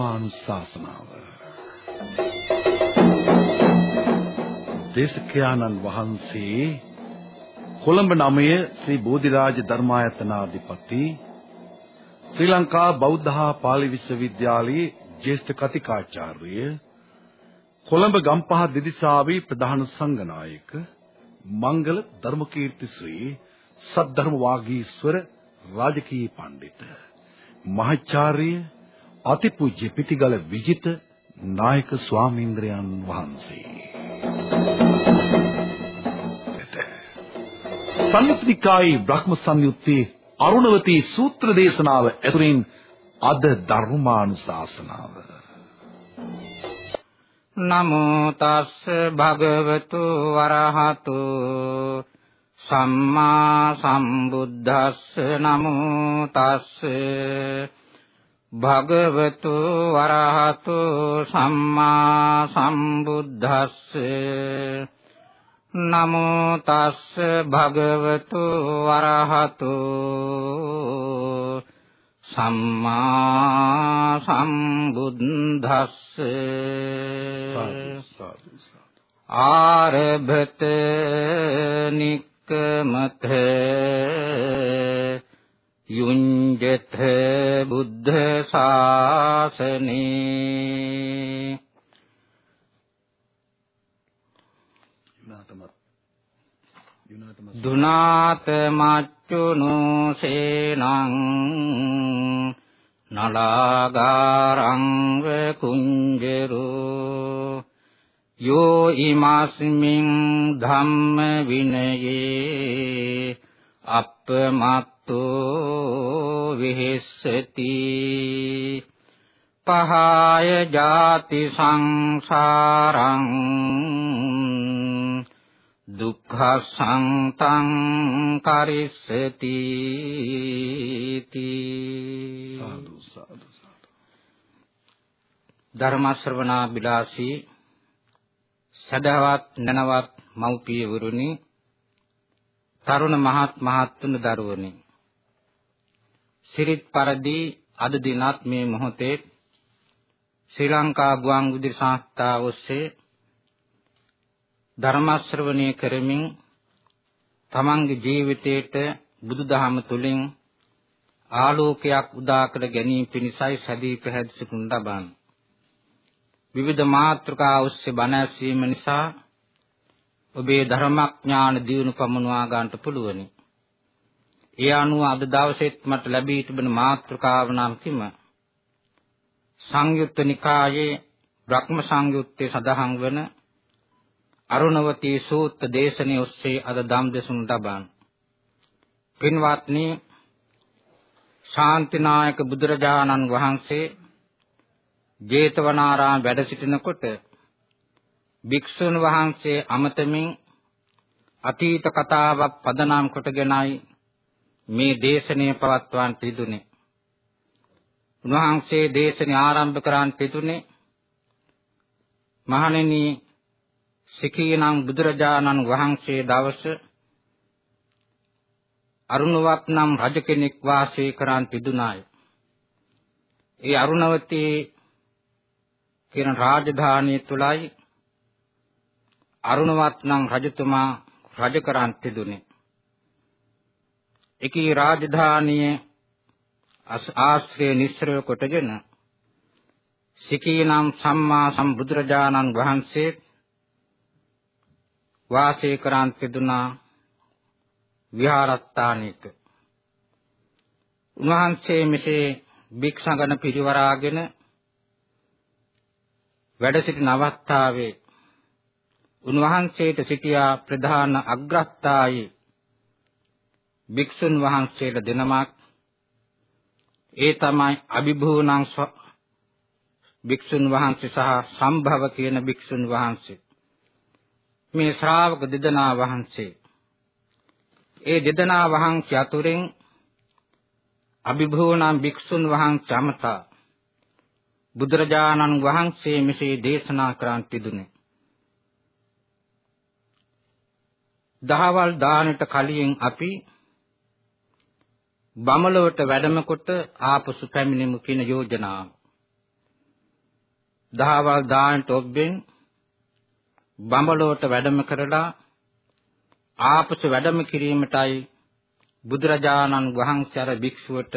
ධර්මානුශාසනාව. දේශකයාණන් වහන්සේ කොළඹ නමය ශ්‍රී බෝධිරාජ ධර්මායතනාධිපති ශ්‍රී ලංකා බෞද්ධ හා පාලි විශ්වවිද්‍යාලයේ ජ්‍යෙෂ්ඨ කතිකාචාර්ය කොළඹ ගම්පහ දෙදිසාවේ ප්‍රධාන සංඝනායක මංගල ධර්මකීර්ති ශ්‍රී සද්ධර්ම වාගීස්වර රාජකීය පඬිත මහාචාර්ය අතිපූජ්‍ය පිටිගල විජිත නායක ස්වාමීන්ද්‍රයන් වහන්සේ. සංයුත්නිකායේ බ්‍රහ්ම සංයුත්තේ අරුණවතී සූත්‍ර දේශනාව ඇතුළින් අද ධර්මානුශාසනාව. නමෝ තස් භගවතු වරහතු. සම්මා සම්බුද්දස්ස නමෝ තස් භගවතු වරහතු සම්මා සම්බුද්දස්ස නමෝ තස් භගවතු වරහතු සම්මා සම්බුද්දස්ස ආරභත නික්කමත යුඤ්ජත බුද්ධ ශාසනේ දුනාත මච්චුනු සේනං නලාගාරං කුංජරු යෝ ඉමස්මින් ධම්ම විනයේ අප්පමත්තෝ විහෙස්සති පහාය ජාති සංසාරං දුක්ඛසංතං කරිස්සති සාදු සාදු සාදු ධර්ම ශ්‍රවණා බිලාසී සදහවත් නනවත් මව්පිය වරුනි තරුණ මහත් මහත්තුන් දරුවනි සිරිත් පරදි අද දිනත් මේ මොහොතේ ශ්‍රී ලංකා ගුවන් විදුලි සංස්ථාව ඔස්සේ ධර්ම ශ්‍රවණය කරමින් තමන්ගේ ජීවිතයට බුදුදහම තුළින් ආලෝකයක් උදා කර ගැනීම පිණිසයි සැදී පැහැදිලි සිටින ලබන විවිධ මාතෘකා ඔස්සේ බණ ඇසීම නිසා ඔබේ ධර්මඥාන දියුණු පමනවා ගන්නට පුළුවනි. ඒ අනුව අද දවසේත් මට ලැබී තිබෙන මාතෘකාව නම් කිම සංයුත්ත නිකායේ බ්‍රහ්ම සංයුත්තේ සඳහන් වන අරුණවතී සූත්‍ර දේශනේ ඔස්සේ අද ධම් දෙසුණු ලබන. පින්වත්නි ශාන්තිනායක බුදුරජාණන් වහන්සේ ජේතවනාරාම වැඩ සිටිනකොට භික්ෂුන් වහන්සේ අමතමින් අතීත කතාවක් පදනම් කොටගෙනයි මේ දේශනය පවත්වන්න පිදුනේ. උන්වහන්සේ දේශනය ආරම්භ කරන්න පිදුනේ මහණෙනි සිකීනම් බුදුරජාණන් වහන්සේ දවස අරුණවත් නම් රජ කෙනෙක් වාසය කරන් පිදුනාය. ඒ අරුණවතී කියන රාජධානිය තුලයි අරුණවත් නම් රජතුමා රජ කරන් තිදුනේ. එකී රාජධානියේ ආශ්‍රය නිස්සරව කොටගෙන සිකීනම් සම්මා සම්බුදුරජාණන් වහන්සේ වාසය කරන් තිදුනා විහාරස්ථානයක. උන්වහන්සේ මෙසේ භික්ෂගණ පිරිවරාගෙන වැඩ සිටින අවස්ථාවේ උන්වහන්සේට සිටියා ප්‍රධාන අග්‍රස්ථායි භික්ෂුන් වහන්සේලා දෙනමක්. ඒ තමයි අභිභූණං භික්ෂුන් වහන්සේ සහ සම්භව කියන භික්ෂුන් වහන්සේ. මේ ශ්‍රාවක දෙදෙනා වහන්සේ. ඒ දෙදෙනා වහන්සේ අතුරින් අභිභූණං භික්ෂුන් වහන්සේ අමතා බුදුරජාණන් වහන්සේ මෙසේ දේශනා කරන් තිබුණේ. දහවල් දානට කලින් අපි බමලවට වැඩම කොට ආපසු පැමිණෙමු කියන යෝජනාව. දහවල් දානට ඔබෙන් බඹලොවට වැඩම කරලා ආපසු වැඩම කිරීමටයි බුදුරජාණන් වහන්සේ අර භික්ෂුවට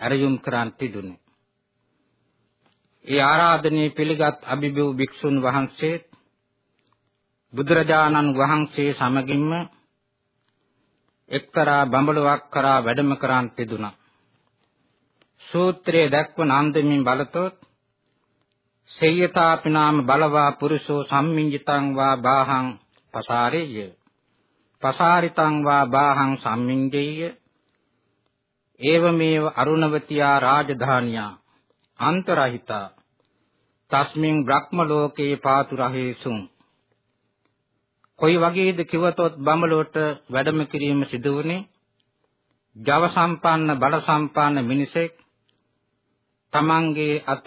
ඇරයුම් කරන් තිබුණේ. ඒ ආරාධනයේ පිළිගත් අභිභව භික්ෂුන් වහන්සේ බුදුරජාණන් වහන්සේ සමගින්ම එක්තරා බඹලොවක් කරා වැඩම කරන් තිබුණා. සූත්‍රයේ දක්වන අන්දමින් බලතොත් සේයතාපි නාම බලවා පුරුෂෝ සම්මිඤ්ජිතං වා බාහං පසාරේය පසාරිතං වා බාහං සම්මිඤ්ජේය ඒවමේව අරුණවතියා රාජධානියා අන්තරහිතා. තස්මින් බ්‍රහ්ම ලෝකේ පාතුරහේසුං කොයි වගේද කිවතොත් බඹලොවට වැඩම කිරීම සිදුවුනේ ජව සම්පන්න බල සම්පන්න මිනිසෙක් තමන්ගේ අත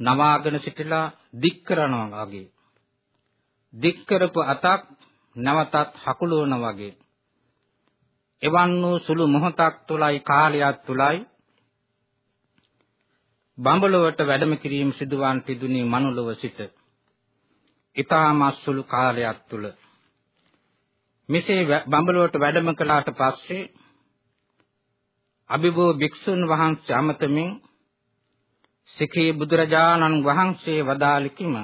නවාගෙන සිටලා දික් කරනවා වගේ. දික් කරපු අතක් නැවතත් හකුලවන වගේ. එවන් වූ සුළු මොහොතක් තුලයි කාලයක් තුලයි බඹලොවට වැඩම කිරීම සිදුවන් පිදුනේ මනුලොව සිට ඊටමත් සුළු කාලයක් තුල මෙසේ බඹලොවට වැඩම කළාට පස්සේ අභිභෝ භික්ෂුන් වහන්සේ අමතමින් සිඛේ බුදුරජාණන් වහන්සේ වදාළිකිම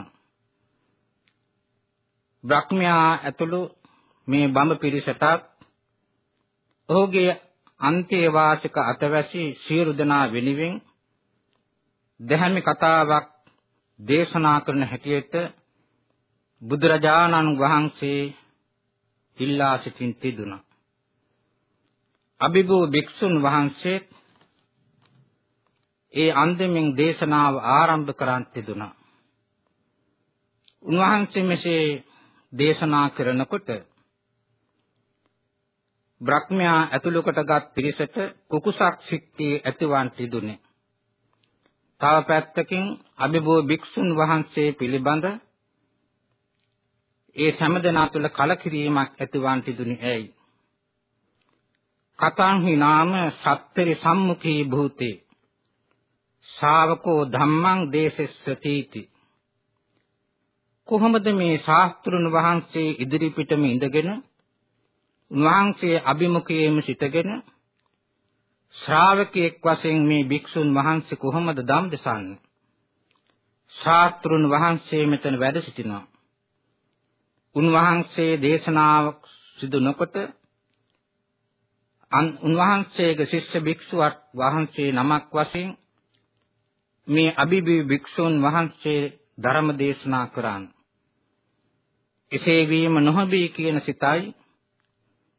බ්‍රහ්මයා ඇතුළු මේ බඹ පිරිසටත් ඔහුගේ අන්තේවාසික අතවැසි සියලු දෙනා වෙනුවෙන් දැහැමි කතාවක් දේශනා කරන හැටියට බුදුරජාණන් වහන්සේ ඉල්ලා සිටින් තිදුණා. අභිභූ භික්ෂුන් වහන්සේ ඒ අන්දමින් දේශනාව ආරම්භ කරන් තිදුණා. උන්වහන්සේ මෙසේ දේශනා කරනකොට බ්‍රහ්මයා ඇතුළු කොටගත් පිරිසට කුකුසක් සික්තිය ඇතිවන් තිදුනේ. තව පැත්තකින් අභිභෝ භික්ෂුන් වහන්සේ පිළිබඳ ඒ සෑමදෙනා තුළ කලකිරීමක් ඇතිවන් තිදුනේ ඇයි? කතාංහි නාම සත්තරි සම්මුඛී භූතේ ශාවකෝ ධම්මං දේශස්සතිති කොහොමද මේ ශාස්ත්‍රුන් වහන්සේ ඉදිරිපිටම ඉඳගෙන උන්වහන්සේ අභිමුඛයේම සිටගෙන ශ්‍රාවකයෙක් වශයෙන් මේ භික්ෂුන් වහන්සේ කොහොමද ධම් දෙසන්නේ? ශාස්ත්‍රුන් වහන්සේ මෙතන වැඩ සිටිනවා. උන්වහන්සේ දේශනාව සිදු නොකොට උන්වහන්සේගේ ශිෂ්‍ය භික්ෂුවක් වහන්සේ නමක් වශයෙන් මේ අභිභි භික්ෂුන් වහන්සේ ධර්ම දේශනා කරන්නේ එසේ වීම නොහොබී කියන සිතයි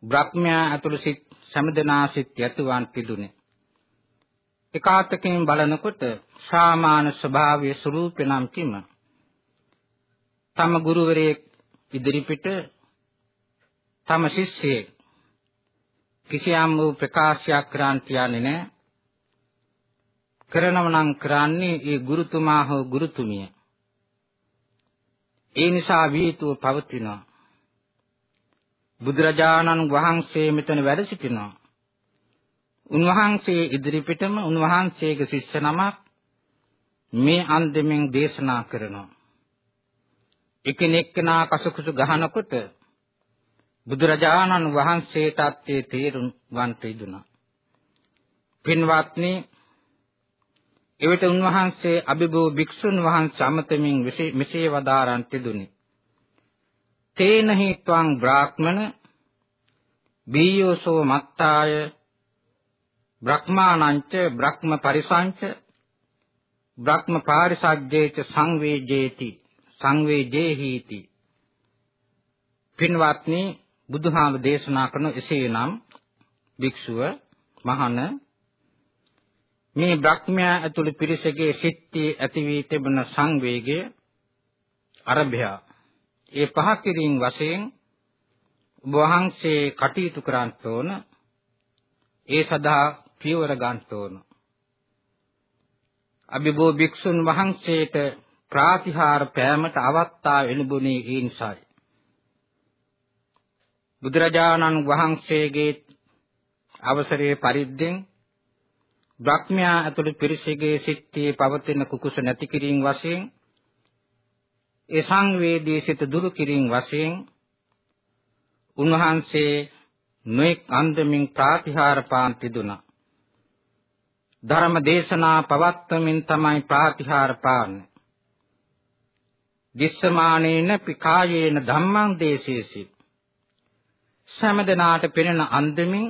බ්‍රහ්මයා ඇතුළු සිත් සමදනා සිත් යතුවන් පිදුනේ. එකාතකින් බලනකොට සාමාන්‍ය ස්වභාවයේ ස්වરૂපේ නම් කිම? තම ගුරුවරයෙක් ඉදිරිපිට තම ශිෂ්‍යයෙක් කිසියම් වූ ප්‍රකාශයක් කරන්න තියන්නේ නැහැ. කරනව නම් කරන්නේ ඒ ගුරුතුමා හෝ ගුරුතුමිය. ඒ නිසා වීතුව පවතිනවා. බුදුරජාණන් වහන්සේ මෙතන වැඩ සිටිනවා. උන්වහන්සේ ඉදිරිපිටම උන්වහන්සේගේ ශිෂ්‍ය නමක් මේ අන්දමින් දේශනා කරනවා. එකිනෙකනා කසකුසු ගහනකොට බුදුරජාණන් වහන්සේටත් ඒ තේරුම් ගන්නට ඉදුණා. පින්වත්නි එවිට උන්වහන්සේ අභිභව භික්ෂුන් වහන්සේ අමතමින් මෙසේ වදාරන් තිදුනි. තේන හේත්වං බ්‍රාහ්මන බීයෝසෝ මත්තාය බ්‍රහ්මානංච බ්‍රහ්ම පරිසංච බ්‍රහ්ම පාරිසජ්ජේච සංවේජේති සංවේජේහීති. පින්වත්නි බුදුහාම දේශනා කරන එසේනම් භික්ෂුව මහණ මේ බ්‍රහ්මයා ඇතුළු පිරිසගේ සිත්ති ඇති වී තිබෙන සංවේගය අරභය. ඒ පහ කිරීම වශයෙන් වහන්සේ කටයුතු කරන්න ඕන. ඒ සඳහා පියවර ගන්න ඕන. අභිභෝ භික්ෂුන් වහන්සේට ප්‍රාතිහාර පෑමට අවස්ථාව එළඹුණේ ඒ නිසායි බුදුරජාණන් වහන්සේගේ අවසරයේ පරිද්දෙන් බ්‍රහ්මයා ඇතුළු පිරිසගේ සිත්තේ පවතින කුකුස නැති කිරීම වශයෙන් ඒ සංවේදී සිත දුරු කිරීම වශයෙන් උන්වහන්සේ නොඑක් අන්දමින් ප්‍රාතිහාර පාන් තිදුණා. ධර්ම දේශනා පවත්වමින් තමයි ප්‍රාතිහාර පාන්නේ. දිස්සමානේන පිකායේන ධම්මං දේශේසි. සමදනාට පෙනෙන අන්දමින්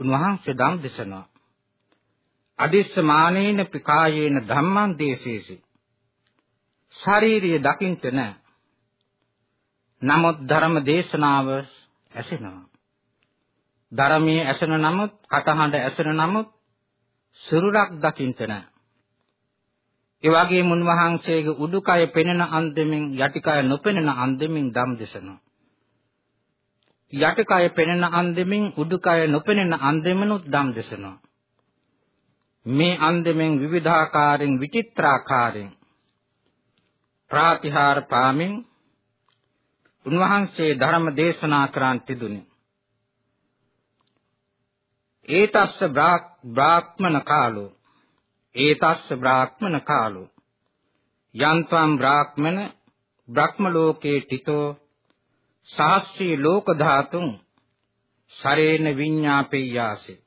උන්වහන්සේ ධම් දේශනා. අදිස්සමානේන පිකායේන ධම්මං දේශේසි. ශාරීරිය දකින්ට නැහැ. නමුත් ධර්ම දේශනාව ඇසෙනවා. ධර්මයේ ඇසෙන නමුත් කටහඬ ඇසෙන නමුත් සුරුරක් දකින්ට නැහැ. ඒ වගේම උන්වහන්සේගේ උඩුකය පෙනෙන අන්දමින් යටිකය නොපෙනෙන අන්දමින් ධම් දෙසනවා. යටිකය පෙනෙන අන්දමින් උඩුකය නොපෙනෙන අන්දමිනුත් ධම් දෙසනවා. මේ අන්දමින් විවිධාකාරයෙන් විචිත්‍රාකාරයෙන් ප්‍රාතිහාර පාමින් උන්වහන්සේ ධර්ම දේශනා කරන් තිදුනි. ඒතස්ස බ්‍රාහ්මණ කාලෝ ඒතස්ස බ්‍රාහ්මණ කාලෝ. යන්තම් බ්‍රාහ්මණ බ්‍රහ්ම ලෝකේ තිතෝ සාස්ත්‍රී ලෝක ධාතුන් ශරේන විඤ්ඤාපෙය්‍යාසේ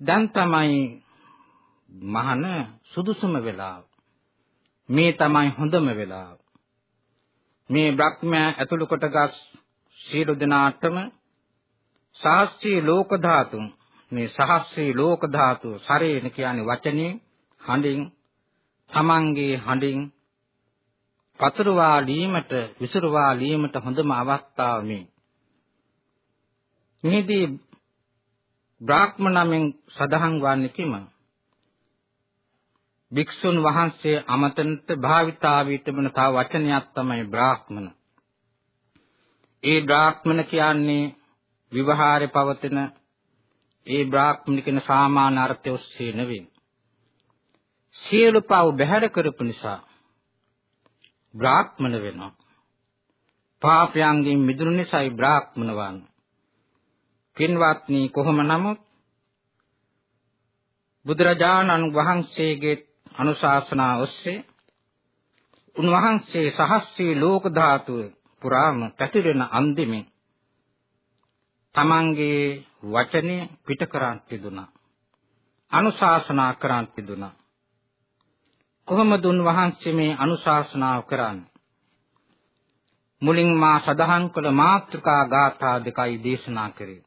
දැන් තමයි මහන සුදුසුම වෙලාව මේ තමයි හොඳම වෙලාව මේ බ්‍රහ්මයා ඇතුළු කොටගස් සියලු දෙනාටම සාස්ත්‍රී ලෝක ධාතුන් මේ සහස්‍රී ලෝක ධාතු ශරේන කියන්නේ වචනේ හඬින් තමන්ගේ හඬින් පතරවා ලීමට විසිරවා ලීමට හොඳම අවස්ථාව මේ. මෙහිදී බ්‍රාහ්මණමෙන් සදහන් වන්නේ කිම? භික්ෂුන් වහන්සේ අමතනට භාවිතා වීතමන තව වචනයක් තමයි බ්‍රාහ්මණ. ඒ බ්‍රාහ්මණ කියන්නේ විවහාරේ පවතින ඒ බ්‍රාහ්මණ කියන සාමාන්‍ය අර්ථය ඔස්සේ නෙවෙයි. සියලු පව් බැහැර කරපු නිසා බ්‍රාහ්මණ වෙනවා. පාපයන්ගෙන් මිදුණු නිසායි බ්‍රාහ්මණ වන්නේ. පින්වත්නි කොහොම නමුත් බුදුරජාණන් වහන්සේගේ අනුශාසනා ඔස්සේ උන්වහන්සේ සහස්සී ලෝක ධාතුව පුරාම පැතිරෙන අන්දිමේ තමන්ගේ වචනය පිට කරන් තිබුණා. අනුශාසනා කරන් තිබුණා. කොහොමද උන්වහන්සේ මේ අනුශාසනාව කරන්නේ? මුලින් මා සදහන් කළ මාත්‍රිකා ගාථා දෙකයි දේශනා කරේ.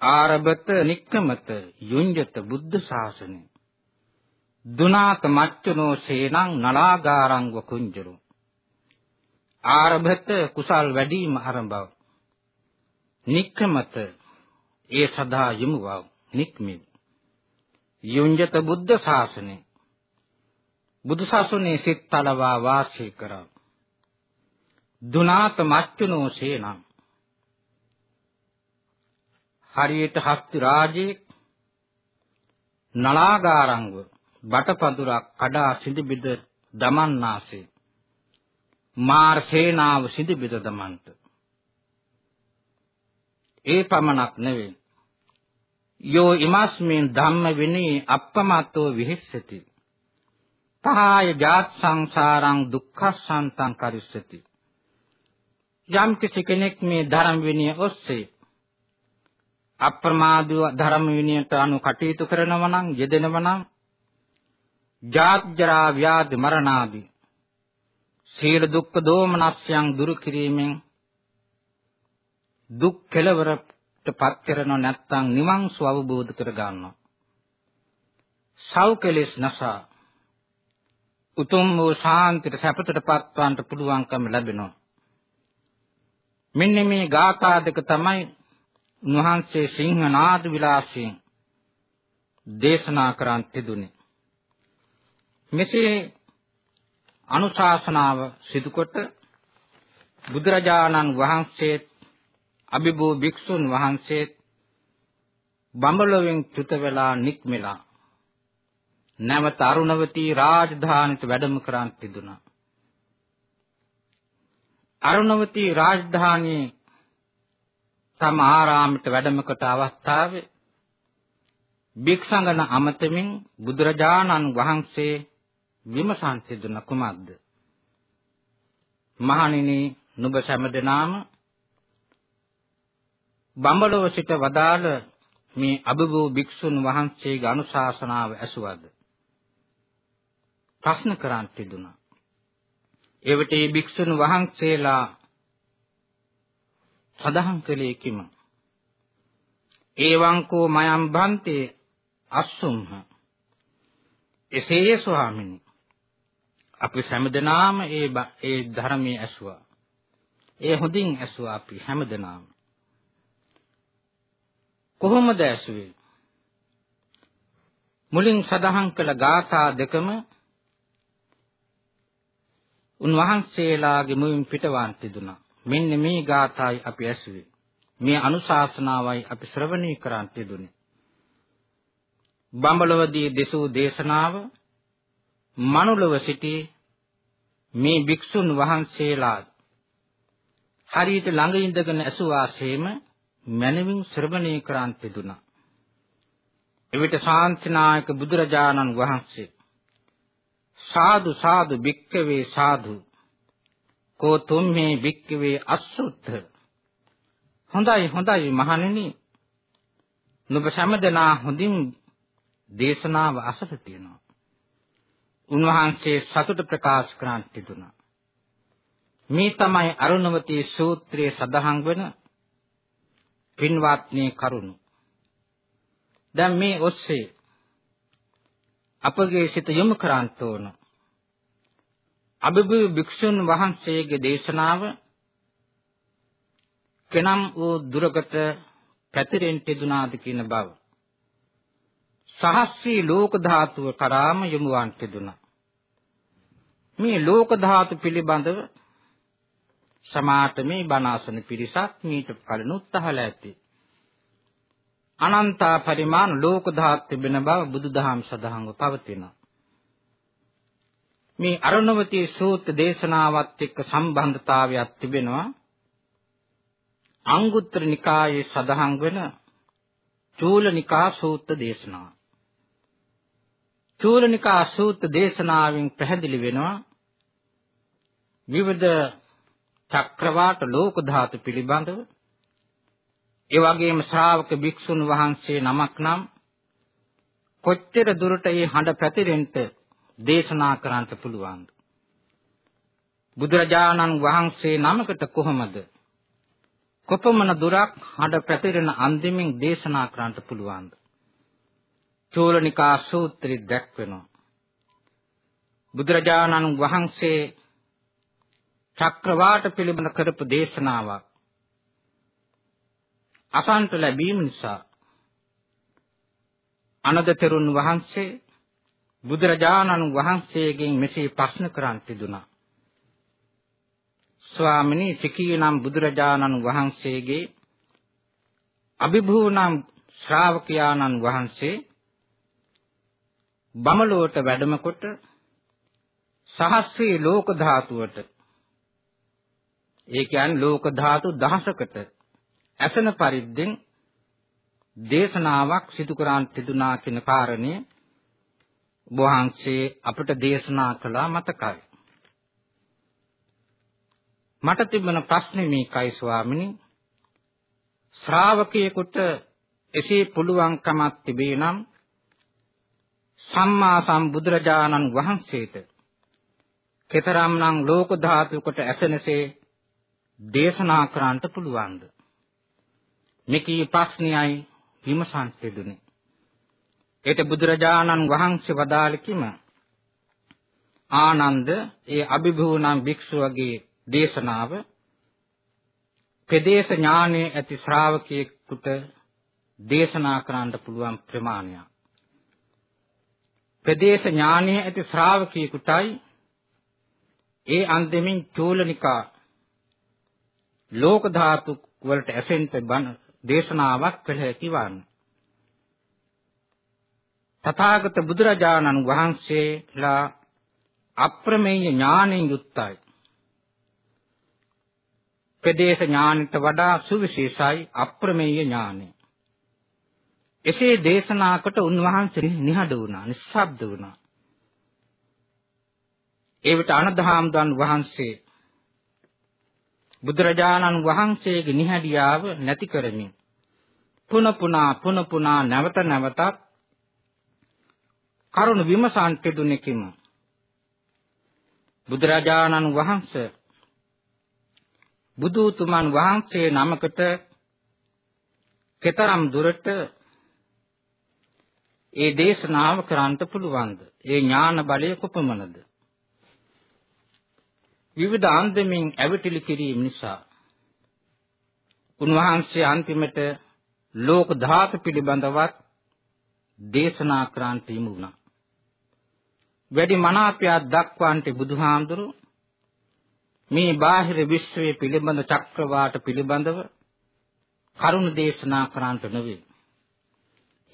ආරබත නික්කමත යුඤ්ජත බුද්ධ ශාසනය. දුනාත මච්චනෝ සේනං නලාගාරං වකුංජරු. ආරබත කුසල් වැඩිම ආරම්භව. නික්කමත ඒ සදා යමුවව නික්මෙ යුඤ්ජත බුද්ධ ශාසනය. බුදු ශාසනයේ සිත් තලවා වාසය කරා. දුනාත මච්චුනෝ සේනම්. හරියට හස්ති රාජේ නලාගාරංග බටපදුරක් කඩා සිඳිබිද දමන්නාසේ. මාර් සේනාව සිඳිබිද දමන්ත. ඒ පමණක් නෙවෙයි. යෝ ඉමස්මින් ධම්ම විනී අප්පමත්තෝ විහෙස්සති. පහාය ජාත් සංසාරං දුක්ඛසන්තං කරිස්සති. යම් කිසි කෙනෙක් මේ ධර්ම විනය ඔස්සේ අප්‍රමාදව ධර්ම විනයට අනු කටයුතු කරනවා නම් යෙදෙනවා නම් ජාත් ජරා ව්‍යාධි මරණ ආදී සීල දුක්ඛ දෝමනස්යන් දුරු කිරීමෙන් දුක් කෙලවරටපත් කරනව නැත්නම් නිවන් සුව අවබෝධ කර ගන්නවා. සව් කෙලෙස් නැසා උතුම් වූ ශාන්තියට සැපතටපත් වන්නට පුළුවන්කම ලැබෙනවා. මෙන්න මේ ගාථා දෙක තමයි උන්වහන්සේ සිංහනාද විලාසයෙන් දේශනා කරන් තිබුණේ. මෙසේ අනුශාසනාව සිදුකොට බුදුරජාණන් වහන්සේ අභිභූ භික්ෂුන් වහන්සේ බඹලොවෙන් චුත වෙලා නික්මෙලා නැවත අරුණවතී රාජධානියට වැඩම කරන් තිබුණා. අරුණවතී රාජධානියේ තම ආරාමයට වැඩම කොට අවස්ථාවේ භික්ෂංගන අමතමින් බුදුරජාණන් වහන්සේ විමසන්ති දුන කුමක්ද? මහණෙනි නුඹ සෑමදෙනාම බඹලොව සිට වදාළ මේ අබබෝ භික්ෂුන් වහන්සේගේ අනුශාසනාව ඇසුවද? ප්‍රශ්න කරන් තිබුණා. එවිට මේ භික්ෂුන් වහන්සේලා සදහම් කළේ කිම? ඒවං කෝ මයම් බන්තේ අස්සුම්හ. එසේ ස්වාමිනී අපි හැමදෙනාම ඒ ඒ ධර්මයේ ඇසුවා. ඒ හොඳින් ඇසුවා අපි හැමදෙනාම. කොහොමද ඇසුවේ? මුලින් සඳහන් කළ ගාථා දෙකම උන්වහන්සේලාගේ මුවින් පිටවන් තිදුණා. මෙන්න මේ ගාථායි අපි ඇසුවේ. මේ අනුශාසනාවයි අපි ශ්‍රවණය කරන් තිදුනේ. බඹලවදී දෙසූ දේශනාව මනුලව සිටි මේ භික්ෂුන් වහන්සේලා හරියට ළඟ ඉඳගෙන ඇසුවාසේම මනමින් ශ්‍රවණය කරන් තිදුණා. එවිට ශාන්තිනායක බුදුරජාණන් වහන්සේ සාදු සාදු භික්කවේ සාදු. කෝ තුම්හේ භික්කවේ අසුත්ත හොඳයි හොඳයි මහණෙනි. නුඹ සෑමදෙනා හොඳින් දේශනාව අසල තියෙනවා. උන්වහන්සේ සතුට ප්‍රකාශ කරන් තිබුණා මේ තමයි අරුණවතී සූත්‍රයේ සඳහන් වන පින්වත්නි කරුණු දැන් මේ ඔස්සේ අපගේ සිත යොමු කරන්ත ඕන. අබිබු භික්ෂුන් වහන්සේගේ දේශනාව කෙනම් වූ දුරකට පැතිරෙන්න තිබුණාද කියන බව. සහස්සී ලෝක ධාතුව කරාම යොමුවන් තිබුණා. මේ ලෝක ධාතු පිළිබඳව සමාත මේ බණාසන පිරිසක් මීට කලිනුත් අහලා ඇති. අනන්ත පරිමාණ ලෝක ධාත් තිබෙන බව බුදුදහම සඳහන්ව පවතිනවා. මේ අරණවතී සූත්‍ර දේශනාවත් එක්ක සම්බන්ධතාවයක් තිබෙනවා. අංගුත්තර නිකායේ සඳහන් වෙන චූලනිකා සූත්‍ර දේශනාව. චූලනිකා සූත්‍ර දේශනාවෙන් පැහැදිලි වෙනවා විවිධ චක්‍රවාට ලෝක ධාතු පිළිබඳව ඒ වගේම ශ්‍රාවක භික්ෂුන් වහන්සේ නමක් නම් කොච්චර දුරට මේ හඬ පැතිරෙන්න දේශනා කරන්නට පුළුවන්ද? බුදුරජාණන් වහන්සේ නමකට කොහොමද කොපමණ දුරක් හඬ පැතිරෙන අන්දිමින් දේශනා කරන්නට පුළුවන්ද? චූලනිකා සූත්‍රය දැක්වෙනවා. බුදුරජාණන් වහන්සේ චක්‍රවාට පිළිබඳ කරපු දේශනාවක් අසන්ට ලැබීම නිසා අනද තෙරුන් වහන්සේ බුදුරජාණන් වහන්සේගෙන් මෙසේ ප්‍රශ්න කරන් තිබුණා. ස්වාමිනී සිකීනම් බුදුරජාණන් වහන්සේගේ අභිභූනම් ශ්‍රාවකයාණන් වහන්සේ බමලුවට වැඩම කොට සහස්‍රී ලෝක ධාතුවට ඒ කියන්නේ ලෝක ධාතු දහසකට ඇසෙන පරිද්දෙන් දේශනාවක් සිදු කරන් තිබුණා කියන කාරණේ වහන්සේ අපට දේශනා කළා මතකයි. මට තිබෙන ප්‍රශ්නේ මේකයි ස්වාමිනී ශ්‍රාවකයෙකුට එසේ පුළුවන්කමක් තිබේ නම් සම්මා සම්බුදුරජාණන් වහන්සේට කතරම්නම් ලෝක ධාතුකට ඇසෙනසේ දේශනා කරන්නට පුළුවන්ද මෙකී ප්‍රශ්නයයි විමසන්ට දුනේ. ඒට බුදුරජාණන් වහන්සේ වදාළ කිම ආනන්ද ඒ අභිභූනම් භික්ෂුවගේ දේශනාව ප්‍රදේශ ඥානයේ ඇති ශ්‍රාවකයෙකුට දේශනා කරන්න පුළුවන් ප්‍රමාණයක්. ප්‍රදේශ ඥානයේ ඇති ශ්‍රාවකයෙකුටයි ඒ අන්දමින් චූලනිකා ලෝක ධාතු වලට ඇසෙන්ට බණ දේශනාවක් කළ හැකි වන්නේ. තථාගත බුදුරජාණන් වහන්සේලා අප්‍රමේය ඥාණයෙන් යුක්තයි. ප්‍රදේශ ඥානට වඩා සුවිශේෂයි අප්‍රමේය ඥානය. එසේ දේශනා කොට උන්වහන්සේ නිහඬ වුණා, නිස්සබ්ද වුණා. ඒ විට අනදහාම්දන් වහන්සේ බුදුරජාණන් වහන්සේගේ නිහඬියාව නැති කරමින් පුන පුනා පුන පුනා නැවත නැවතත් කරුණ විමසන්ට දුන්නේකිම බුදුරජාණන් වහන්සේ බුදුතුමන් වහන්සේ නමකට කතරම් දුරට ඒ දේශනාව කරන්නට පුළුවන්ද? ඒ ඥාන බලය කොපමණද? විවිධ අන්දමින් ඇවිටිලි කිරීම නිසා උන්වහන්සේ අන්තිමට ලෝක ධාතු පිළිබඳවත් දේශනා කරන්නට යමු වුණා. වැඩි මනාපයක් දක්වන්නට බුදුහාඳුරු මේ බාහිර විශ්වයේ පිළිබඳ චක්‍රවාට පිළිබඳව කරුණ දේශනා කරන්නට නෙවෙයි.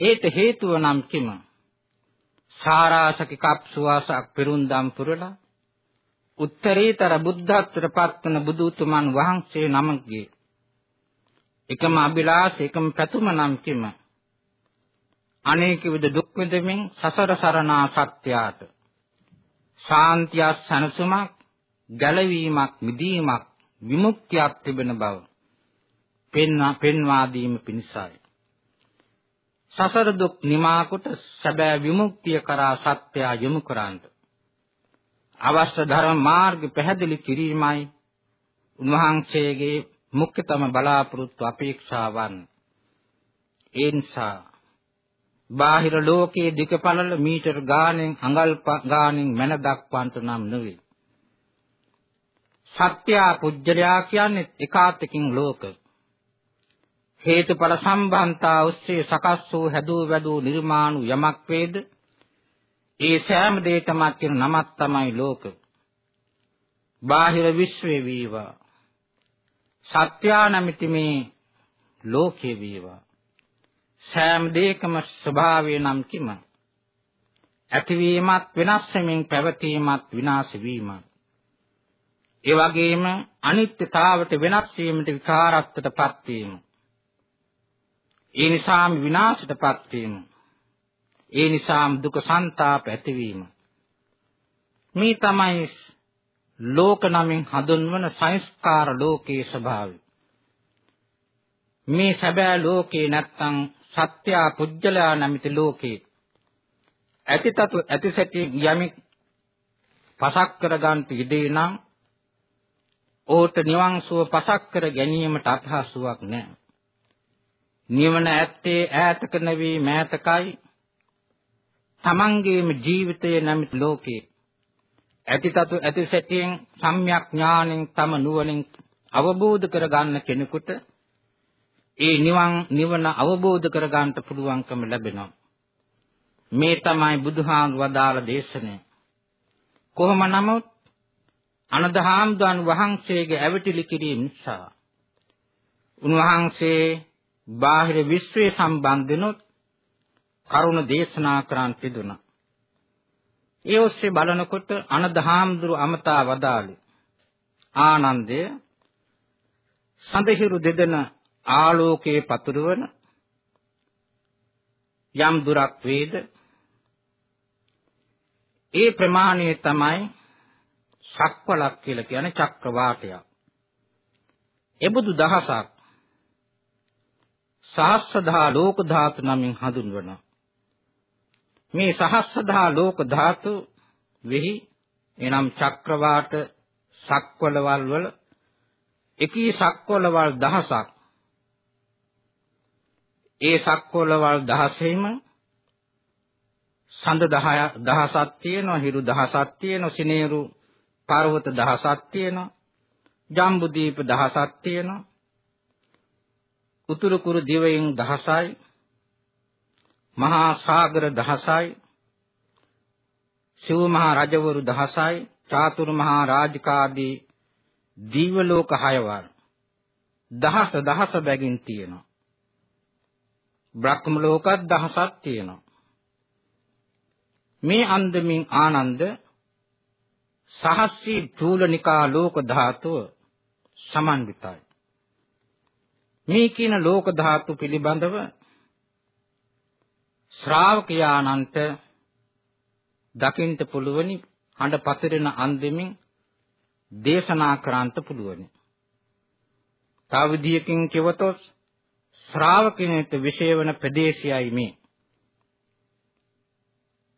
ඒට හේතුව නම් කිම? සාරාසක කප්සුවාසක් පෙරුම්දම් පුරලා උත්තරීතර බුද්ධත්වයට පත්වන බුදුතුමන් වහන්සේ නමගේ. එකම අභිලාෂ එකම පැතුම නම් කිම? අනේක විද දුක් විඳමින් සසර සරණා සත්‍යයට. ශාන්තිය සනසුමක් ගැලවීමක් මිදීමක් විමුක්තියක් තිබෙන බව පෙන්වා පෙන්වා දීම පිණිසයි. සසර දුක් නිමා කොට සැබෑ විමුක්තිය කරා සත්‍යය යොමු කරාන්ට අවශ්‍ය ධර්ම මාර්ග පැහැදිලි කිරීමයි උන්වහන්සේගේ මුඛ්‍යතම බලාපොරොත්තු අපේක්ෂාවන්. ඒ නිසා බාහිර ලෝකයේ දිකපළල මීටර ගානෙන් අඟල් ගානෙන් මැන දක්වන්නට නම් නෙවෙයි. සත්‍ය පුජ්‍යලයා කියන්නේ එකාතකින් ලෝක. හේතුඵල සම්බන්තා ඔස්සේ සකස් වූ හැදූ වැඩූ නිර්මාණු යමක් වේද? ඒ සෑම දෙයකම කියන නමක් තමයි ලෝක. බාහිර විශ්වේ වේවා. සත්‍ය නැමැති මේ ලෝකේ වේවා. සෑම දෙයකම ස්වභාවය නම් කිම? ඇතිවීමත් වෙනස් වෙමින් පැවතීමත් විනාශ වීමත් ඒ වගේම අනිත්‍යතාවට වෙනස් වීමට විකාරත්වයටපත් වීම. ඒ නිසාම විනාශයටපත් වීම. ඒ නිසාම දුක සංతాප ඇතිවීම. මේ තමයි ලෝක නමින් හඳුන්වන සංස්කාර ලෝකයේ ස්වභාවය. මේ සැබෑ ලෝකේ නැත්තම් සත්‍ය පුජ්‍යලයා නැමිති ලෝකේ ඇතිතතු ඇතිසැටි යමෙක් පසක් කර ගන්නට ඉදී නම් ඕට නිවන් සුව පසක් කර ගැනීමට අපහසුාවක් නැහැ. නිවන ඇත්තේ ඈතක නෙවී මෑතකයි තමන්ගේම ජීවිතය නැමැති ලෝකේ ඇතිතතු ඇතිසැටියෙන් සම්‍යක් ඥාණයෙන් තම නුවණින් අවබෝධ කරගන්න කෙනෙකුට ඒ නිවන් නිවන අවබෝධ කරගන්නට පුළුවන්කම ලැබෙනවා. මේ තමයි බුදුහාම වදාළ දේශනය. කොහොම නමුත් අනදහාම්දුන් වහන්සේගේ ඇවිටිලි කිරීම නිසා උන්වහන්සේ බාහිර විශ්වයේ සම්බන්ධනොත් කරුණ දේශනා කරන් තිබුණා. ඒ ඔස්සේ බලනකොට අනදහාම්දුරු අමතා වදාළේ ආනන්දය සඳහිරු දෙදෙන ආලෝකයේ පතුරවන යම් දුරක් වේද ඒ ප්‍රමාණය තමයි ශක්වලක් කියලා කියන්නේ චක්‍රවාටයක්. එබඳු දහසක් සහස්සදා ලෝක ධාතු නමින් හඳුන්වනවා. මේ සහස්සදා ලෝක ධාතු වෙහි එනම් චක්‍රවාට සක්වලවල් වල එකී සක්වලවල් දහසක්. ඒ සක්වලවල් දහසෙම සඳ 10 දහසක් තියෙනවා හිරු දහසක් තියෙනවා සිනේරු පර්වත දහසක් තියෙනවා ජම්බු දීප දහසක් තියෙනවා උතුරු කුරු දිවයින් දහසයි. මහා සාගර දහසයි සිව් මහා රජවරු දහසයි චාතුරු මහා රාජකාදී දීව ලෝක හයවල්. දහස දහස බැගින් තියෙනවා. බ්‍රහ්ම ලෝකත් දහසක් තියෙනවා. මේ අන්දමින් ආනන්ද සහස්සී චූලනිකා ලෝක ධාතුව සමන්විතයි. මේ කියන ලෝක ධාතු පිළිබඳව ශ්‍රාවකයානන්ට දකින්න පුළුවනි හඬ පතිරෙන අන්දමින් දේශනා කරන්නට පුළුවනි. තව විදියකින් කිවතොත් ශ්‍රාවකිනෙට විශේෂ වන ප්‍රදේශයයි මේ.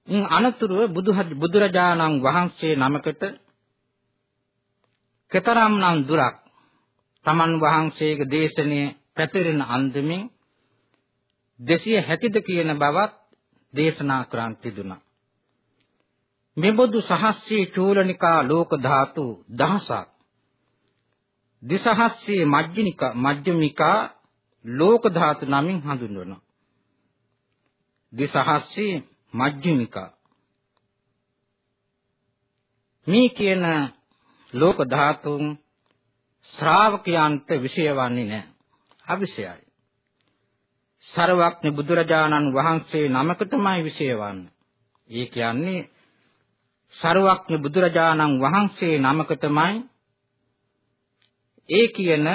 ඉන් අනතුරුව බුදුරජාණන් වහන්සේ නමකට කතරම් නම් දුරක් තමන් වහන්සේගේ දේශනය පැතිරෙන අන්දමින් 260ද කියන බවත් දේශනා කරන් තිබුණා. මෙබඳු සහස්‍රී චූලනිකා ලෝක ධාතු දහසක් දිසහස්‍රී මජ්ජනිකා මජ්ජමිකා ලෝක ධාතු නමින් හඳුන්වනවා. දිසහස්‍රී මජ්ජමිකා මේ කියන ලෝක ධාතුන් ශ්‍රාවකයන්ට විෂයවන්නේ නැහැ. අවිෂයයි. සරවක්නේ බුදුරජාණන් වහන්සේ නමකටමයි විෂයවන්නේ. ඒ කියන්නේ සරවක්නේ බුදුරජාණන් වහන්සේ නමකටමයි ඒ කියන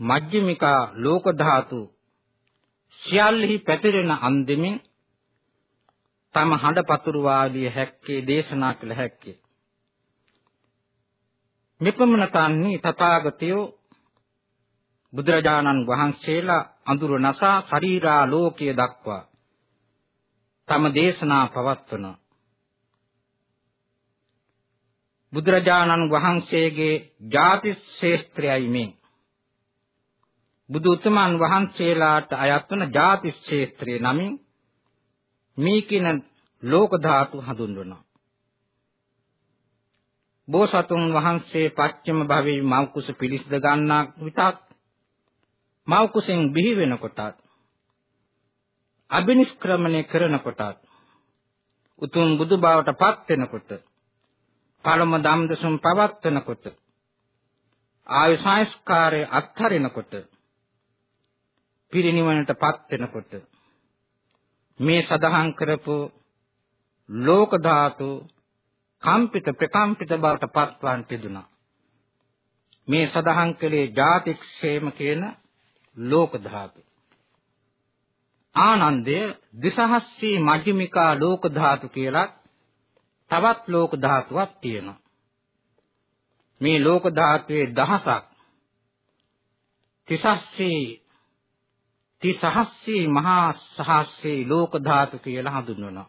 මජ්ක්‍ධිමිකා ලෝක ධාතු සියල්ලෙහි පැතිරෙන අන්දමින් තම හඬ පතුරවාලිය හැක්කේ දේශනා කළ හැක්කේ මෙපමණ තන්හි තථාගතයෝ බුදුරජාණන් වහන්සේලා අඳුර නසා ශරීරා ලෝකයේ දක්වා තම දේශනා පවත්වන. බුදුරජාණන් වහන්සේගේ ජාති ශ්‍රේෂ්ත්‍රයයි මේ. බුදු උතුමන් වහන්සේලාට අයත් වන ජාති ශ්‍රේෂ්ත්‍රය නමින් මේ කින ලෝක ධාතු හඳුන්වනවා. බෝසතුන් වහන්සේ පච්චම භවයේ මෞකුස පිළිස්ද ගන්නා විටත් මෞකුසෙන් බිහි වෙනකොටත් අබිනිෂ්ක්‍රමණය කරනකොටත් උතුම් බුදු බවට පත් වෙනකොට පළම ධම්දසුන් පවත්වනකොට ආයු සංස්කාරය අත්හරිනකොට පිරිනිවනට පත් වෙනකොට මේ සදහන් කරපු ලෝක ධාතු කම්පිත ප්‍රකම්පිත බවට පත්වන් තිබුණා. මේ සදහන් කළේ ජාතික්ෂේම කියන ලෝක ධාතු. ආනන්දය දිසහස්සී මජ්ක්‍ධිමිකා ලෝක ධාතු කියලා තවත් ලෝක ධාතුවක් තියෙනවා. මේ ලෝක ධාතුවේ දහසක් තිසස්සී තිසහස්සී මහා සහස්සී ලෝක ධාතු කියලා හඳුන්වනවා.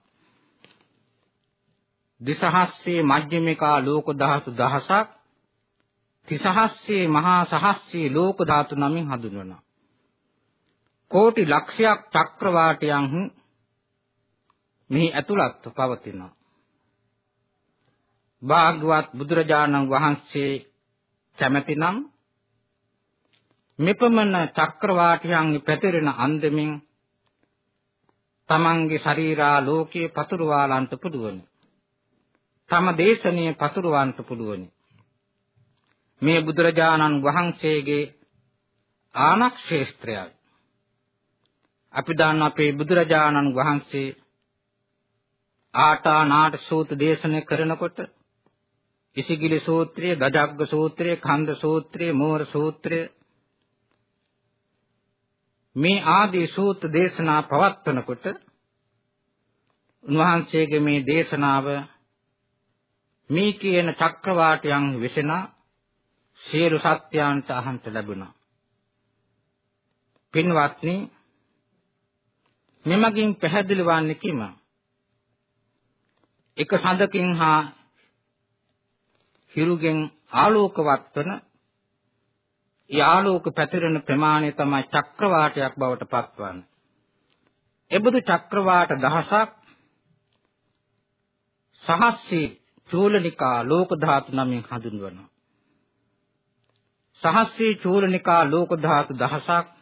දිසහස්සේ මජ්ක්‍ධිමිකා ලෝක ධාතු දහසක් තිසහස්සේ මහා සහස්සේ ලෝක ධාතු නමින් හඳුන්වනවා. කෝටි ලක්ෂයක් චක්‍රවාටයන් මෙහි ඇතුළත්ව පවතිනවා. භාග්‍යවත් බුදුරජාණන් වහන්සේ කැමැතිනම් මෙපමණ චක්‍රවාටයන් පැතිරෙන අන්දමින් තමන්ගේ ශරීරා ලෝකයේ පතුරවාලන්ට පුළුවනි. තම දේශනීය පතුරවන්නට පුළුවනි. මේ බුදුරජාණන් වහන්සේගේ ආනක්ෂේත්‍රයයි. අපි දන්න අපේ බුදුරජාණන් වහන්සේ ආටානාට සූත දේශනය කරනකොට ඉසිගිලි සූත්‍රය, ගජග්ග සූත්‍රය, කන්ද සූත්‍රය, මෝර සූත්‍රය මේ ආදී සූත් දේශනා පවත්වනකොට උන්වහන්සේගේ මේ දේශනාව මේ කියන චක්‍රවාටයන් විසෙන සියලු සත්‍යයන්ට අහන්ත ලැබුණා. පින්වත්නි මෙමගින් පැහැදිලි වන්නේ කිම? එක සඳකින් හා හිරුගෙන් ආලෝකවත් වන ඒ ආලෝක පැතිරෙන ප්‍රමාණය තමයි චක්‍රවාටයක් බවට පත්වන්නේ. එබඳු චක්‍රවාට දහසක් සහස්සී චූලනිකා ලෝක ධාතු නමින් හඳුන්වනවා. සහස්සී චූලනිකා ලෝක ධාතු දහසක්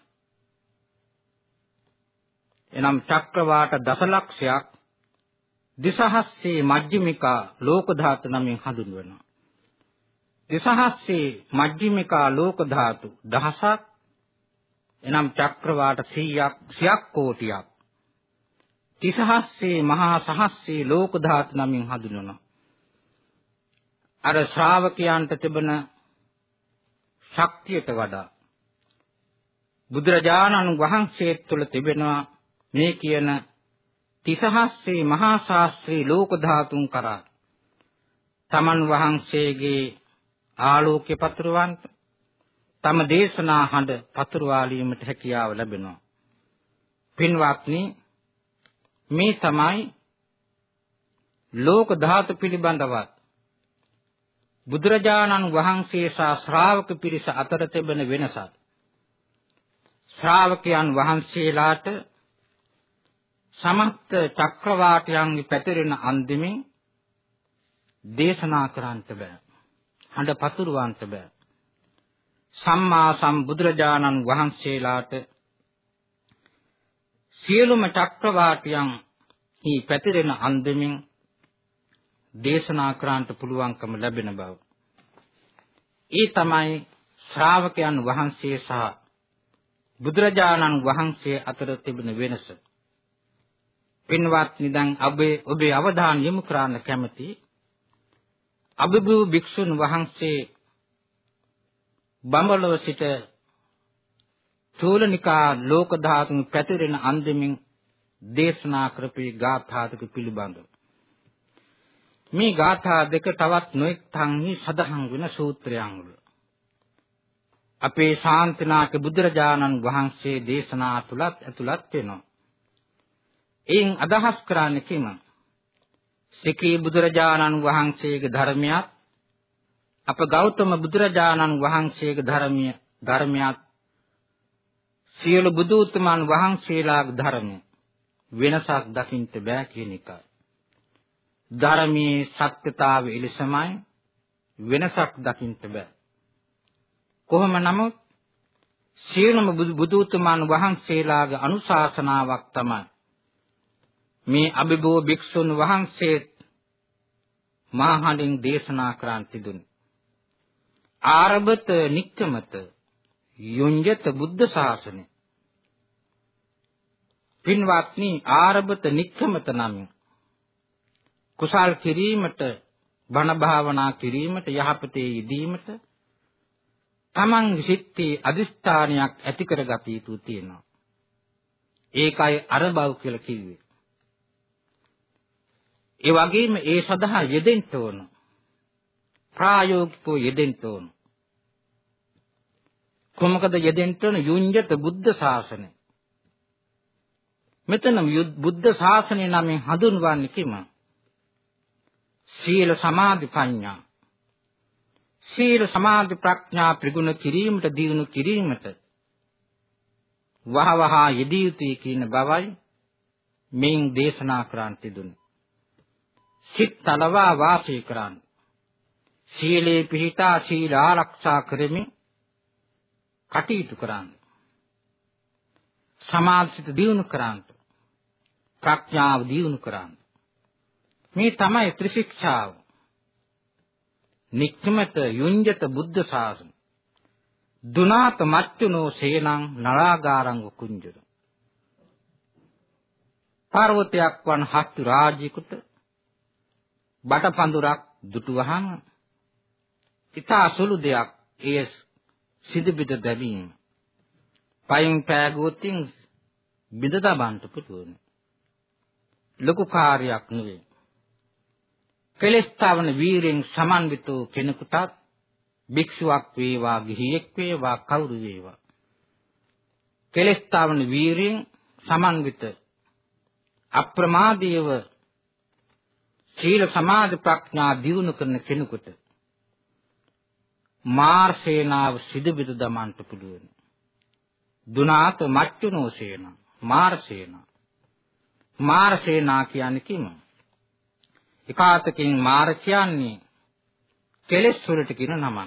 එනම් චක්‍රවාට දසලක්ෂයක් දිසහස්සේ මජ්ක්‍ධිමිකා ලෝක ධාතු නමින් හඳුන්වනවා. දිසහස්සේ මජ්ක්‍ධිමිකා ලෝක ධාතු දහසක් එනම් චක්‍රවාට 100ක් 100ක් කෝටියක් තිසහස්සේ මහා සහස්සේ ලෝක ධාතු නමින් හඳුන්වනවා. අර ශ්‍රාවකයන්ට තිබෙන ශක්තියට වඩා බුදුරජාණන් වහන්සේ තුළ තිබෙනවා මේ කියන තිසහස්සේ මහා ශාස්ත්‍රී ලෝක ධාතුන් කරා තමන් වහන්සේගේ ආලෝක්‍ය පතුරවන්ට තම දේශනා හඬ පතුරවාලීමට හැකියාව ලැබෙනවා. පින්වත්නි මේ තමයි ලෝක ධාතු පිළිබඳවත් බුදුරජාණන් වහන්සේ සහ ශ්‍රාවක පිරිස අතර තිබෙන වෙනසක්. ශ්‍රාවකයන් වහන්සේලාට සමස්ත චක්‍රවාටයන්ගේ පැතිරෙන අන්දමින් දේශනා කරන්නට බෑ. හඬ පතුරවන්නට බෑ. සම්මා සම්බුදුරජාණන් වහන්සේලාට සියලුම චක්‍රවාටයන් හි පැතිරෙන අන්දමින් දේශනා කරන්නට පුළුවන්කම ලැබෙන බව. ඒ තමයි ශ්‍රාවකයන් වහන්සේ සහ බුදුරජාණන් වහන්සේ අතර තිබෙන වෙනස. පින්වත්නි දැන් ඔබේ ඔබේ අවධානය යොමු කරන්න කැමති අබිබු භික්ෂුන් වහන්සේ බඹලව සිට චූලනිකා ලෝක ධාතුන් පැතිරෙන අන්දමින් දේශනා කරපී ගාථාදක පිළිබඳව. මේ ගාථා දෙක තවත් නොඑක් තන්හි සඳහන් වෙන සූත්‍රයන් වල අපේ ශාන්තිනාක බුදුරජාණන් වහන්සේ දේශනා තුලත් ඇතුළත් වෙනවා. එයින් අදහස් කරන්නේ කිම? සිකී බුදුරජාණන් වහන්සේගේ ධර්මයක් අප ගෞතම බුදුරජාණන් වහන්සේගේ ධර්මය ධර්මයක් සියලු බුදු උතුමන් වහන්සේලාගේ ධර්මය වෙනසක් දකින්න බෑ කියන එකයි. ධර්මයේ සත්‍යතාවය එලෙසමයි වෙනසක් දකින්න බෑ. කොහොම නමුත් සියලුම බුදු උතුමන් වහන්සේලාගේ අනුශාසනාවක් තමයි මේ අභිභව භික්ෂුන් වහන්සේ මාහණින් දේශනා කරන් තිදුනි. ආරබත නික්කමත යුඤ්ජත බුද්ධ ශාසනය. පින්වත්නි ආරබත නික්කමත නම් කුසල් කිරීමට බණ භාවනා කිරීමට යහපතේ යෙදීමට තමන් සිත්තේ අදිස්ථානයක් ඇති කරගත යුතු තියෙනවා. ඒකයි අරබව් කියලා කිව්වේ. ඒ වගේම ඒ සඳහා යෙදෙන්න ඕන. ප්‍රායෝගිකව යෙදෙන්න ඕන. කොමකද යෙදෙන්න ඕන යුඤ්ජත බුද්ධ ශාසනය. මෙතන බුද්ධ ශාසනය නමින් හඳුන්වන්නේ කිම? සීල සමාධි ප්‍රඥා. සීල සමාධි ප්‍රඥා ප්‍රගුණ කිරීමට දිනු කිරීමට වහවහ යෙදිය යුතුයි කියන බවයි මෙයින් දේශනා කරන්න තිබුණේ. සිත් තලවා වාසය කරන්න. සීලේ පිහිටා සීල ආරක්ෂා කරමින් කටයුතු කරන්න. සමාධිත දියුණු කරන්න. ප්‍රඥාව දියුණු කරන්න. මේ තමයි ත්‍රිශික්ෂාව. නික්කමත යුඤ්ජත බුද්ධ ශාසන. දුනාත මච්චුනෝ සේනං නරාගාරං කුංජර. පාර්වතයක් වන් හස්තු රාජ්‍යකුට බටපඳුරක් දුටුවහම ඉතා සුළු දෙයක් එය සිදුබිද දැමීම. පයින් පෑගුවොතින් බිඳ දබන්න පුළුවන්. ලොකු කාර්යයක් නෙවෙයි. කෙලස්තාවන වීරෙන් සමන්විත වූ කෙනෙකුටත් භික්ෂුවක් වේවා ගිහියෙක් වේවා කවුරු වේවා කෙලස්තාවන වීරෙන් සමන්විත අප්‍රමාදීව සීල සමාධි ප්‍රඥා දියුණු කරන කෙනෙකුට මාර් සේනාව සිදුබිද දමන්නට පුළුවන්. දුනාත මච්චුනෝ සේනා මාර් සේනා. මාර් සේනා කියන්නේ කිම? එකාතකින් මාර කියන්නේ කෙලෙස් වලට කියන නම.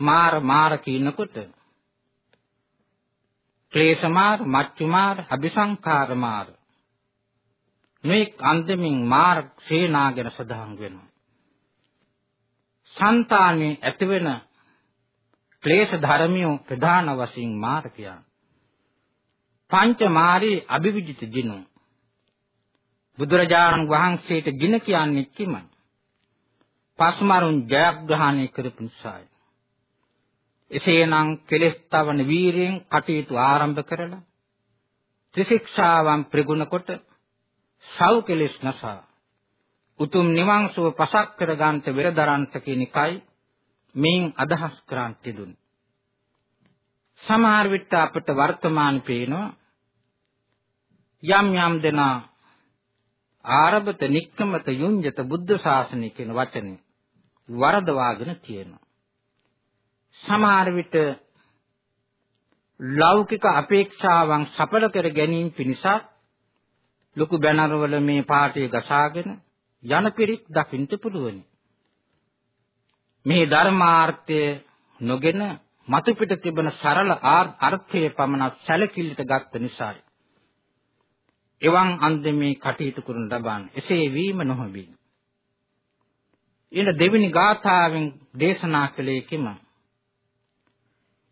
මාර මාර කියනකොට ක්ලේශ මාර, මච්චු මාර, අபிසංකාර මාර මේ අන්දමින් මාර් සේනා ගැන සඳහන් වෙනවා. సంతානයේ ඇතිවෙන ක්ලේශ ධර්මියෝ ප්‍රධාන වශයෙන් මාර්ගය. පංච මාරී අභිවිජිත ජිනු. බුදුරජාණන් වහන්සේට ජින කියන්නේ කිමයි? පස්මරුන් ජයග්‍රහණය කරපු නිසායි. එසේනම් කෙලෙස් තවන වීරියෙන් කටයුතු ආරම්භ කරලා ත්‍රිශික්ෂාවන් ප්‍රගුණ කොට සව් කෙලෙස් නසා උතුම් නිවන් සුව පසක් කර ගන්නට වෙරදරන්ත කියන එකයි මේන් අදහස් කරන් තිදුනේ. සමහර විට අපට වර්තමාන පේනවා යම් යම් දෙනා ආරබත නික්කමත යුඤ්ජත බුද්ධ ශාසනය කියන වචනේ වරදවාගෙන තියෙනවා. සමහර විට ලෞකික අපේක්ෂාවන් සඵල කර ගැනීම පිණිස ලොකු බැනරවල මේ පාටේ ගසාගෙන යන පිරිත් දකින්න පුළුවනි. මේ ධර්මාර්ථය නොගෙන මතු පිට තිබෙන සරල අර්ථයේ පමණ සැලකිල්ලට ගත්ත නිසායි. එවන් අන්දමේ කටයුතු කරන ලබන එසේ වීම නොහොබී. ඊට දෙවෙනි ගාථාවෙන් දේශනා කළේ කිම?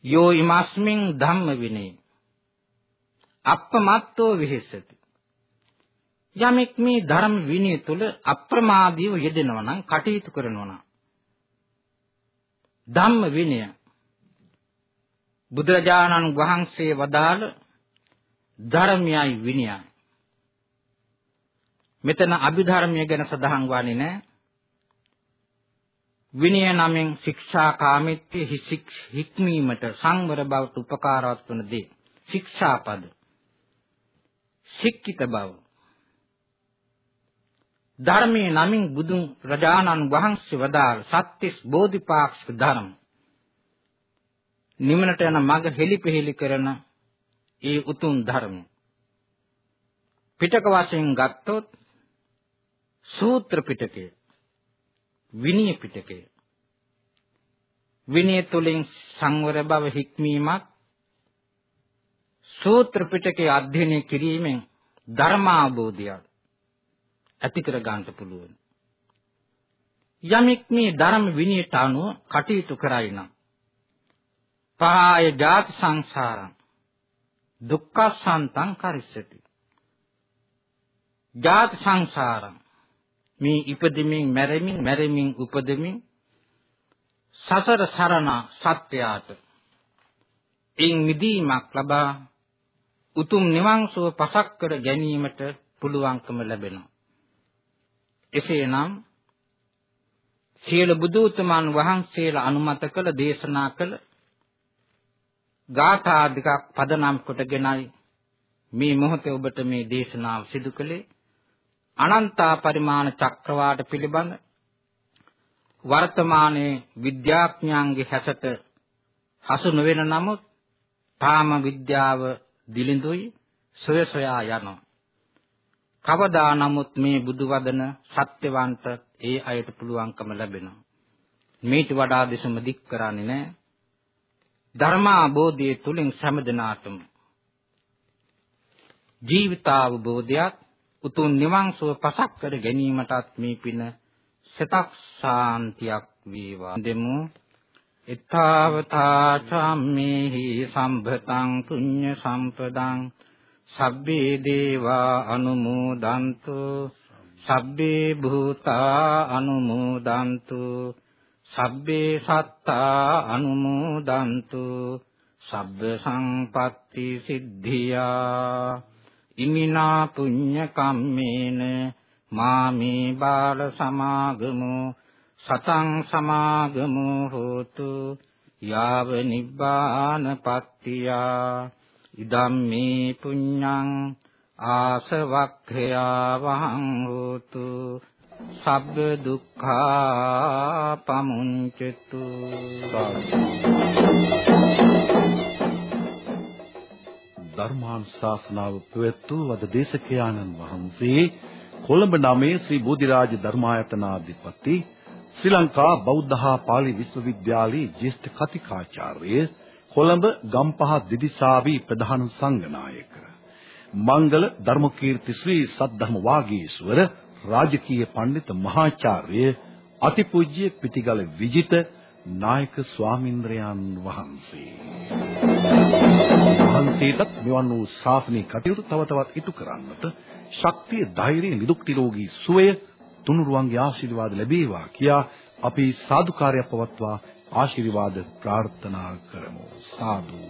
යෝ ඉමස්මින් ධම්ම විනේ අප්පමත්තෝ විහෙසති යමෙක් මේ ධර්ම විනය තුල අප්‍රමාදීව යෙදෙනවා නම් කටයුතු කරනවා නම් ධම්ම විනය බුදුරජාණන් වහන්සේ වදාළ ධර්මයයි විනයයි. මෙතන අභිධර්මය ගැන සඳහන් වන්නේ නැහැ විනය නමින් ශික්ෂා කාමිත්‍ය හික්මීමට සංවර බවට උපකාරවත් වන දේ. ශික්ෂාපද ශික්කිත බව. ධර්මයේ නමින් බුදුන් රජාණන් වහන්සේ වදාළ සත්‍තිස් බෝධිපාක්ෂික ධර්ම. නිමනට යන මඟ හෙලිපෙහෙලි කරන ඒ උතුම් ධර්මය පිටක වශයෙන් ගත්තොත් සූත්‍ර පිටකය විනය පිටකය. විනය තුලින් සංවර බව හික්මීමක් සූත්‍ර පිටකයේ අධ්‍යයනය කිරීමෙන් ධර්මාභෝධයක්. ඇති කර ගන්නට පුළුවන්. යමෙක් මේ ධර්ම විනයට අනුව කටයුතු කරයි නම් පහය ජාති සංසාරං දුක්ඛසන්තං කරිස්සති. ජාති සංසාරං මේ ඉපදෙමින් මැරෙමින් මැරෙමින් උපදෙමින් සසර සරණ සත්‍යයට එයින් මිදීමක් ලබා උතුම් නිවන් සුව පසක් කර ගැනීමට පුළුවන්කම ලැබෙනවා. එසේනම් සියලු බුදුතුමන් වහන්සේලා අනුමත කළ දේශනා කළ ගාථා දෙකක් පදනම් කොටගෙනයි මේ මොහොතේ ඔබට මේ දේශනාව සිදු කළේ. අනන්තා පරිමාණ චක්‍රවාට පිළිබඳ වර්තමානයේ විද්‍යාඥයන්ගේ හැසට හසු නොවන නමුත් තාම විද්‍යාව දිලිඳුයි සොය සොයා යනවා. කවදා නමුත් මේ බුදු වදන සත්‍යවන්ත ඒ අයට පුළුවන්කම ලැබෙනවා. මේට වඩා දෙසම දික් කරන්නේ නැහැ. ධර්මාබෝධයේ තුලින් සෑමදෙනාටම ජීවිතාවබෝධයක් උතුම් නිවන් සුව පසක් කර ගැනීමටත් මේ පින සතක් ශාන්තියක් වේවා දෙමු ඊතාවතා චම්මේහි සම්භතං පුඤ්ඤ සම්පදං සබ්බේ දේවා අනුමෝදන්තු. සබ්බේ භූතා අනුමෝදන්තු. සබ්බේ සත්තා අනුමෝදන්තු. සබ්බ සංපත්ති සිද්ධියා. ඉමිනා පුඤ්ඤ කම්මේන මාමේ බාල සමාගමු. සතං සමාගමු හෝතු. යාව නිබ්බාන පත්තියා ඉදම්මේ පුඤ්ඤං ආසවක්ඛයා වහං හෝතු සබ්බ දුක්ඛා පමුංචතු ධර්මානුශාසනාව පෙවතු වද දේශකයාණන් වහන්සේ කොළඹ නමේ ශ්‍රී බෝධිරාජ ධර්මායතනාධිපති ශ්‍රී ලංකා බෞද්ධ හා පාලි විශ්වවිද්‍යාලයේ ජ්‍යෙෂ්ඨ කතිකාචාර්ය කොළඹ ගම්පහ දිදිසාවි ප්‍රධාන සංඝනායක. මංගල ධර්මකීර්ති ශ්‍රී සද්ධර්ම වාගීස්වර රාජකීය පඬිත මහාචාර්ය අතිපූජ්‍ය පිටිගල විජිත නායක ස්වාමින්ද්‍රයන් වහන්සේ. වහන්සේටත් මෙවන් වූ ශාසනික කටයුතු තව තවත් ඉටු කරන්නට ශක්තිය ධෛර්යය නිදුක් නිරෝගී සුවය තුනුරුවන්ගේ ආශිර්වාද ලැබේවා කියා අපි සාදුකාරය පවත්වා ආශිර්වාද ප්‍රාර්ථනා කරමු සාදු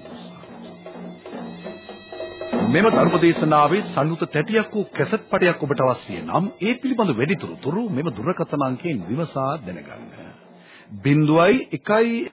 මෙම ධර්මදේශනාවේ සංයුත තැටියක් වූ කැසට් පටයක් ඔබට අවශ්‍ය නම් ඒ පිළිබඳ වැඩිදුරතුරු මෙම දුරකථන අංකයෙන් විමසා දැනගන්න. 01